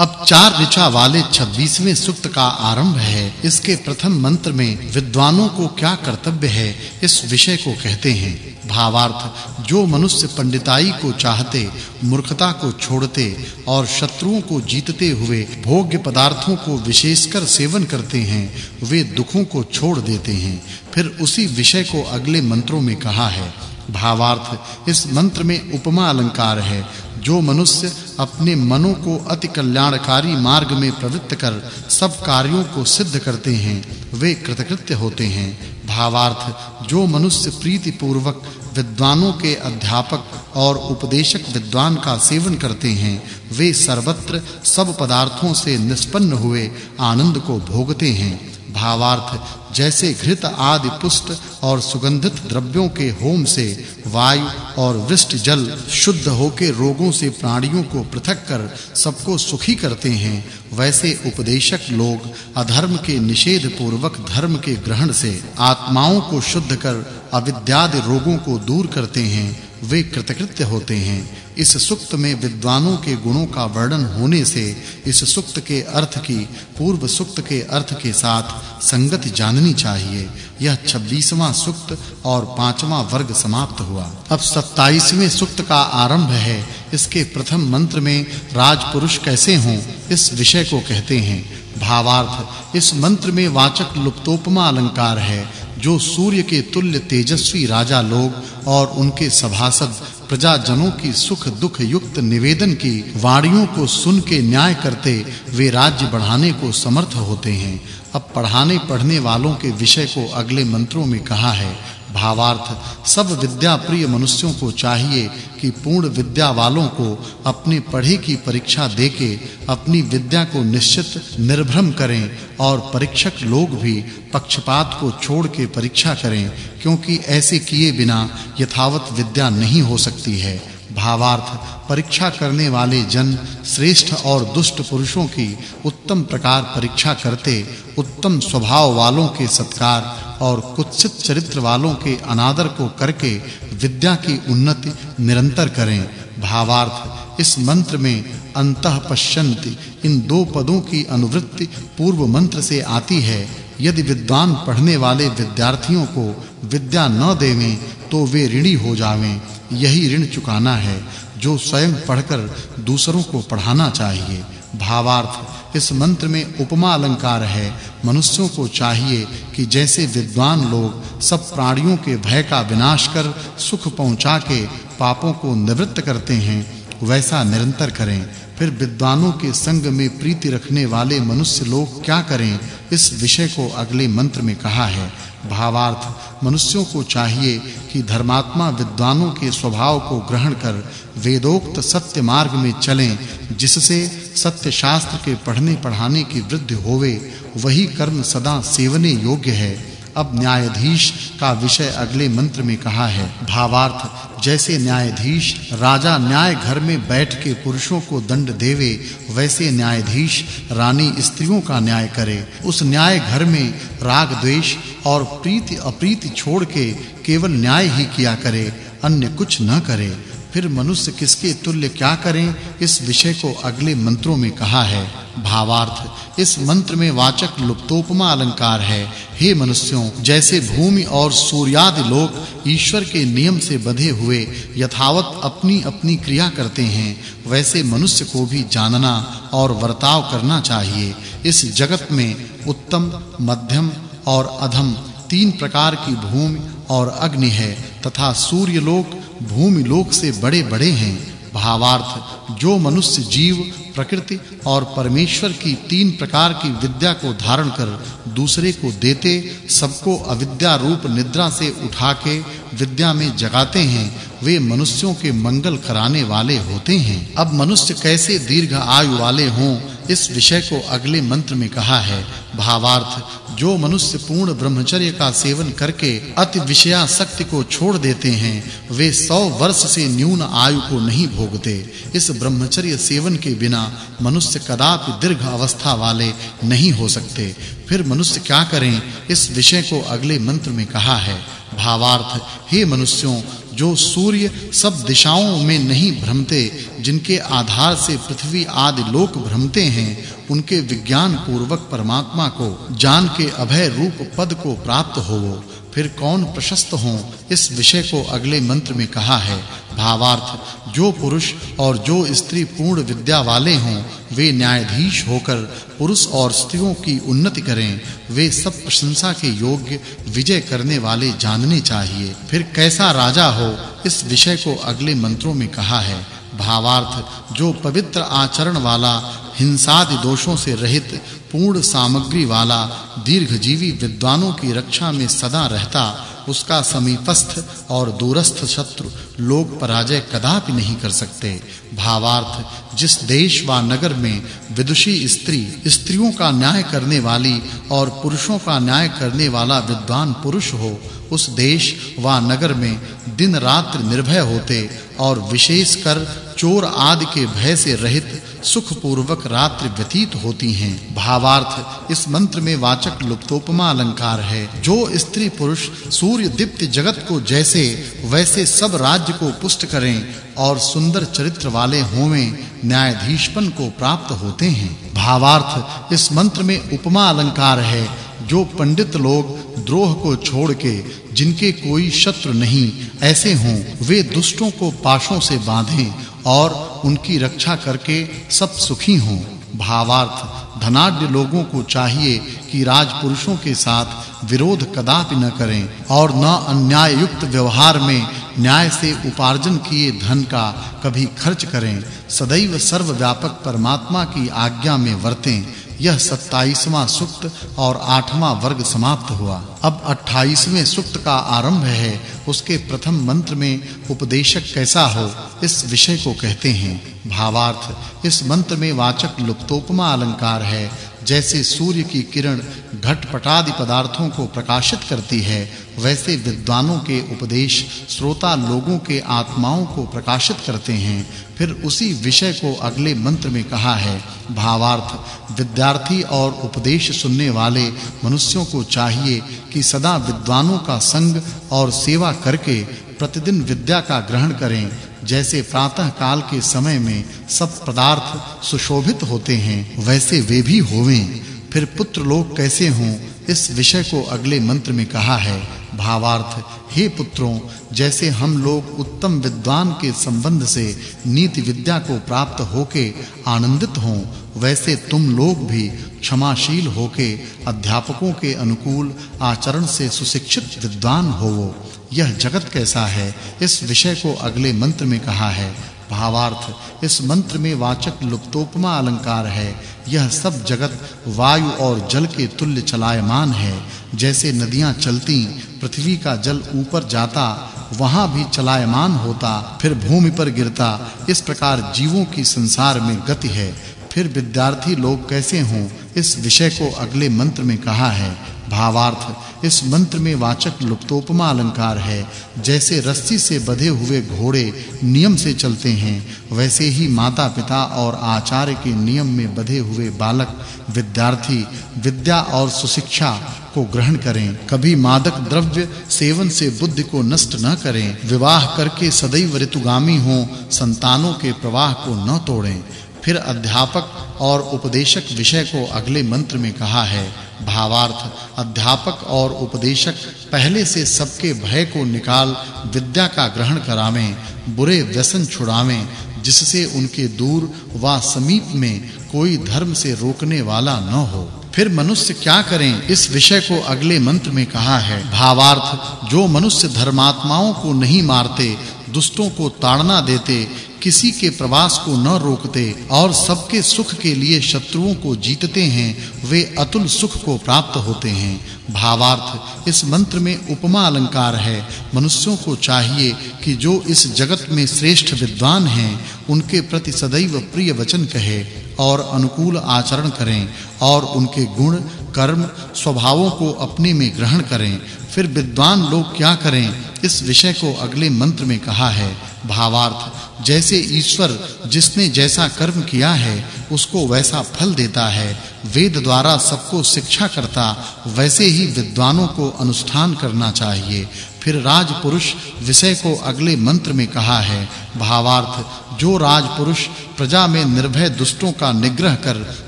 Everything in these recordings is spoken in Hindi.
अब चार ऋचा वाले 26वें सूक्त का आरंभ है। इसके प्रथम मंत्र में विद्वानों को क्या कर्तव्य है, इस विषय को कहते हैं। भावार्थ, जो मनुष्य पंडिताई को चाहते, मूर्खता को छोड़ते और शत्रुओं को जीतते हुए भोग्य पदार्थों को विशेषकर सेवन करते हैं, वे दुखों को छोड़ देते हैं। फिर उसी विषय को अगले मंत्रों में कहा है। भावार्थ, इस मंत्र में उपमा अलंकार है। जो मनुष्य अपने मनों को अति कल्याणकारी मार्ग में प्रवृत्त कर सब कार्यों को सिद्ध करते हैं, वे कृतकृत्य होते हैं। भावार्थ, जो मनुष्य प्रीति पूर्वक विद्वानों के अध्यापक और उपदेशक विद्वान का सेवन करते हैं, वे सर्वत्र सब पदार्थों से निष्पन्न हुए आनंद को भोगते हैं। भावार्थ, जैसे घृत आदि पुष्ट और सुगंधित द्रव्यों के होम से वायु और वृष्टि जल शुद्ध होकर रोगों से प्राणियों को पृथक कर सबको सुखी करते हैं, वैसे उपदेशक लोग अधर्म के निषेध पूर्वक धर्म के ग्रहण से आत्माओं को शुद्ध कर अविद्यादि रोगों को दूर करते हैं वे कृतकृत्य होते हैं। इस सुक्त में विद्वानों के गुणों का वर्णन होने से इस सुक्त के अर्थ की, पूर्व सुक्त के अर्थ के साथ संगति जाननी चाहिए। यह 26वां सुक्त और 5वां वर्ग समाप्त हुआ। अब 27वें सुक्त का आरंभ है। इसके प्रथम मंत्र में, राजपुरुष कैसे हों? इस विषय को कहते हैं। भावार्थ, इस मंत्र में वाचक् लुप्तोपमा अलंकार है। जो सूर्य के तुल्य तेजस्वी राजा लोग और उनके सभासद, प्रजाजनों की सुख दुख युक्त निवेदन की वाणियों को सुन के न्याय करते, वे राज्य बढ़ाने को समर्थ होते हैं। अब पढ़ाने पढ़ने वालों के विषय को अगले मंत्रों में कहा है। भावार्थ, सब विद्या प्रिय मनुष्यों को चाहिए कि पूर्ण विद्या वालों को अपने पढ़े की परीक्षा देके अपनी विद्या को निश्चित, निर्भ्रम करें और परीक्षक लोग भी पक्षपात को छोड़ के परीक्षा करें, क्योंकि ऐसे किए बिना यथावत विद्या नहीं हो सकती है। भावार्थ, परीक्षा करने वाले जन श्रेष्ठ और दुष्ट पुरुषों की उत्तम प्रकार परीक्षा करते, उत्तम स्वभाव वालों के सत्कार और कुत्सित चरित्र वालों के अनादर को करके विद्या की उन्नति निरंतर करें। भावार्थ, इस मंत्र में अंतः पश्यन्ति इन दो पदों की अनुवृत्ति पूर्व मंत्र से आती है। यदि विद्वान पढ़ने वाले विद्यार्थियों को विद्या न देवें तो वे ऋणी हो जावें। यही ऋण चुकाना है, जो स्वयं पढ़कर दूसरों को पढ़ाना चाहिए। भावार्थ। इस मंत्र में उपमा अलंकार है। मनुष्यों को चाहिए कि जैसे विद्वान लोग सब प्राणियों के भय का विनाश कर सुख पहुँचा के पापों को निवृत्त करते हैं, वैसा निरंतर करें। फिर विद्वानों के संग में प्रीति रखने वाले मनुष्य लोग क्या करें? इस विषय को अगले मंत्र में कहा है। भावार्थ, मनुष्यों को चाहिए कि धर्मात्मा विद्वानों के स्वभाव को ग्रहण कर वेदोक्त सत्य मार्ग में चलें, जिससे सत्य शास्त्र के पढ़ने पढ़ाने की वृद्धि होवे। वही कर्म सदा सेवने योग्य है। अब न्यायाधीश का विषय अगले मंत्र में कहा है। भावार्थ, जैसे न्यायाधीश राजा न्याय घर में बैठ के पुरुषों को दंड देवे, वैसे न्यायाधीश रानी स्त्रियों का न्याय करे। उस न्याय घर में राग द्वेष और प्रीति अप्रीति छोड़ के केवल न्याय ही किया करे, अन्य कुछ न करे। फिर मनुष्य किसके तुल्य क्या करें? इस विषय को अगले मंत्रों में कहा है। भावार्थ, इस मंत्र में वाचक् लुप्तोपमा अलंकार है। हे मनुष्यों, जैसे भूमि और सूर्यादि लोक ईश्वर के नियम से बंधे हुए यथावत अपनी अपनी क्रिया करते हैं, वैसे मनुष्य को भी जानना और वर्ताव करना चाहिए। इस जगत में उत्तम, मध्यम और अधम तीन प्रकार की भूमि और अग्नि है तथा सूर्य लोक भूमि लोक से बड़े-बड़े हैं। भावार्थ, जो मनुष्य जीव, प्रकृति और परमेश्वर की तीन प्रकार की विद्या को धारण कर दूसरे को देते, सबको अविद्या रूप निद्रा से उठा के विद्या में जगाते हैं, वे मनुष्यों के मंगल कराने वाले होते हैं। अब मनुष्य कैसे दीर्घ आयु वाले हों? इस विषय को अगले मंत्र में कहा है। भावार्थ, जो मनुष्य पूर्ण ब्रह्मचर्य का सेवन करके अति विषयासक्ति को छोड़ देते हैं, वे 100 वर्ष से न्यून आयु को नहीं भोगते। इस ब्रह्मचर्य सेवन के बिना मनुष्य कदापि दीर्घ अवस्था वाले नहीं हो सकते। फिर मनुष्य क्या करें? इस विषय को अगले मंत्र में कहा है। भावार्थ, हे मनुष्यों जो सूर्य सब दिशाओं में नहीं भ्रमते, जिनके आधार से पृथ्वी आदि लोक भ्रमते हैं उनके विज्ञान पूर्वक परमात्मा को, जान के अभय रूप पद को प्राप्त होवो। फिर कौन प्रशस्त हो? इस विषय को अगले मंत्र में कहा है। भावार्थ, जो पुरुष और जो स्त्री पूर्ण विद्या वाले हों, वे न्यायाधीश होकर पुरुष और स्त्रियों की उन्नति करें। वे सब प्रशंसा के योग्य, विजय करने वाले जानने चाहिए। फिर कैसा राजा हो? इस विषय को अगले मंत्रों में कहा है। भावार्थ, जो पवित्र आचरण वाला, हिंसादि दोषों से रहित, पूर्ण सामग्री वाला, दीर्घजीवी विद्वानों की रक्षा में सदा रहता उसका समीपस्थ और दूरस्थ शत्रु लोग पराजय कदापि नहीं कर सकते। भावार्थ, जिस देश व नगर में विदुषी स्त्री, स्त्रियों का न्याय करने वाली और पुरुषों का न्याय करने वाला विद्वान पुरुष हो, उस देश व नगर में दिन रात निर्भय होते और विशेष कर चोर आदि के भय से रहित सुख पूर्वक रात्रि व्यतीत होती हैं। भावार्थ, इस मंत्र में वाचक् लुप्तोपमा अलंकार है। जो स्त्री पुरुष सूर्य दीप्त जगत को जैसे, वैसे सब राज्य को पुष्ट करें और सुंदर चरित्र वाले होवें, न्यायाधीशपन को प्राप्त होते हैं। भावार्थ, इस मंत्र में उपमा अलंकार है। जो पंडित लोग द्रोह को छोड़ के, जिनके कोई शत्रु नहीं, ऐसे हों, वे दुष्टों को पाशों से बांधें और उनकी रक्षा करके सब सुखी हों। भावार्थ, धनाढ्य लोगों को चाहिए कि राजपुरुषों के साथ विरोध कदापि न करें और न अन्याय युक्त व्यवहार में न्याय से उपार्जन किए धन का कभी खर्च करें। सदैव सर्वव्यापक परमात्मा की आज्ञा में वर्तें। यह 27वां सुक्त और 8वां वर्ग समाप्त हुआ। अब 28वें सुक्त का आरंभ है। उसके प्रथम मंत्र में उपदेशक कैसा हो, इस विषय को कहते हैं। भावार्थ, इस मंत्र में वाचक् लुप्तोपमा अलंकार है। जैसे सूर्य की किरण घटपटादि पदार्थों को प्रकाशित करती है, वैसे विद्वानों के उपदेश श्रोता लोगों के आत्माओं को प्रकाशित करते हैं। फिर उसी विषय को अगले मंत्र में कहा है, भावार्थ, विद्यार्थी और उपदेश सुनने वाले मनुष्यों को चाहिए कि सदा विद्वानों का संग और सेवा करके प्रतिदिन विद्या का ग्रहण करें। जैसे प्रातः काल के समय में सब पदार्थ सुशोभित होते हैं, वैसे वे भी होवें। फिर पुत्र लोग कैसे हों, इस विषय को अगले मंत्र में कहा है। भावार्थ, हे पुत्रों, जैसे हम लोग उत्तम विद्वान के संबंध से नीति विद्या को प्राप्त होके आनंदित हों, वैसे तुम लोग भी क्षमाशील होके अध्यापकों के अनुकूल आचरण से सुशिक्षित विद्वान होवो। यह जगत कैसा है, इस विषय को अगले मंत्र में कहा है। भावार्थ। इस मंत्र में वाचक् लुप्तोपमा अलंकार है। यह सब जगत, वायु और जल के तुल्य चलायमान है। जैसे नदियाँ चलती, पृथ्वी का जल ऊपर जाता, वहाँ भी चलायमान होता, फिर भूमि पर गिरता, इस प्रकार जीवों की संसार में गति है। फिर विद्यार्थी लोग कैसे हों, इस विषय को अगले मंत्र में कहा है। भावार्थ, इस मंत्र में वाचक् लुप्तोपमा अलंकार है। जैसे रस्सी से बंधे हुए घोड़े नियम से चलते हैं, वैसे ही माता-पिता और आचार्य के नियम में बंधे हुए बालक, विद्यार्थी, विद्या और सुशिक्षा को ग्रहण करें। कभी मादक द्रव्य सेवन से बुद्धि को नष्ट न करें। विवाह करके सदैव ऋतुगामी हों, संतानों के प्रवाह को न तोड़ें। फिर अध्यापक और उपदेशक विषय को अगले मंत्र में कहा है, भावार्थ, अध्यापक और उपदेशक पहले से सबके भय को निकाल विद्या का ग्रहण करावें, बुरे व्यसन छुड़ावें, जिससे उनके दूर व समीप में कोई धर्म से रोकने वाला न हो। फिर मनुष्य क्या करें, इस विषय को अगले मंत्र में कहा है, भावार्थ, जो मनुष्य धर्मात्माओं को नहीं मारते दुष्टों को ताड़ना देते, किसी के प्रवास को न रोकते और सबके सुख के लिए शत्रुओं को जीतते हैं, वे अतुल सुख को प्राप्त होते हैं। भावार्थ, इस मंत्र में उपमा अलंकार है। मनुष्यों को चाहिए कि जो इस जगत में श्रेष्ठ विद्वान हैं, उनके प्रति सदैव प्रिय वचन कहे और अनुकूल आचरण करें। और उनके गुण, कर्म, स्वभावों को अपने में ग्रहण करें। फिर विद्वान लोग क्या करें? इस विषय को अगले मंत्र में कहा है, भावार्थ। जैसे ईश्वर जिसने जैसा कर्म किया है, उसको वैसा फल देता है। वेद द्वारा सबको शिक्षा करता, वैसे ही विद्वानों को अनुष्ठान करना चाहिए। फिर राजपुरुष विषय को अगले मंत्र में कहा है, भावार्थ। जो राजपुरुष प्रजा में निर्भय दुष्टों का निग्रह कर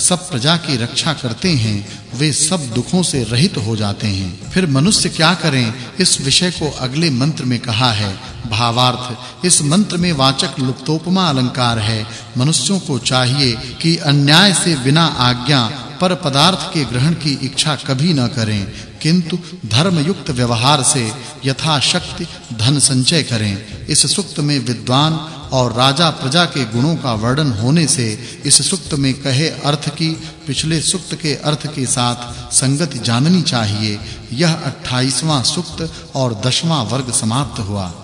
सब प्रजा की रक्षा करते हैं, वे सब दुखों से रहित हो जाते हैं। फिर मनुष्य क्या करें? इस विषय को अगले मंत्र में कहा है। भावार्थ, इस मंत्र में वाचक् लुप्तोपमा अलंकार है। मनुष्यों को चाहिए कि अन्याय से बिना आज्ञा, पर पदार्थ के ग्रहण की इच्छा कभी न करें। किंतु धर्म युक्त व्यवहार से यथाशक्ति धन संचय करें। इस सुक्त में विद्वान और राजा प्रजा के गुणों का वर्णन होने से इस सुक्त में कहे अर्थ की, पिछले सुक्त के अर्थ के साथ संगति जाननी चाहिए। यह 28वां सुक्त और 10वां वर्ग समाप्त हुआ।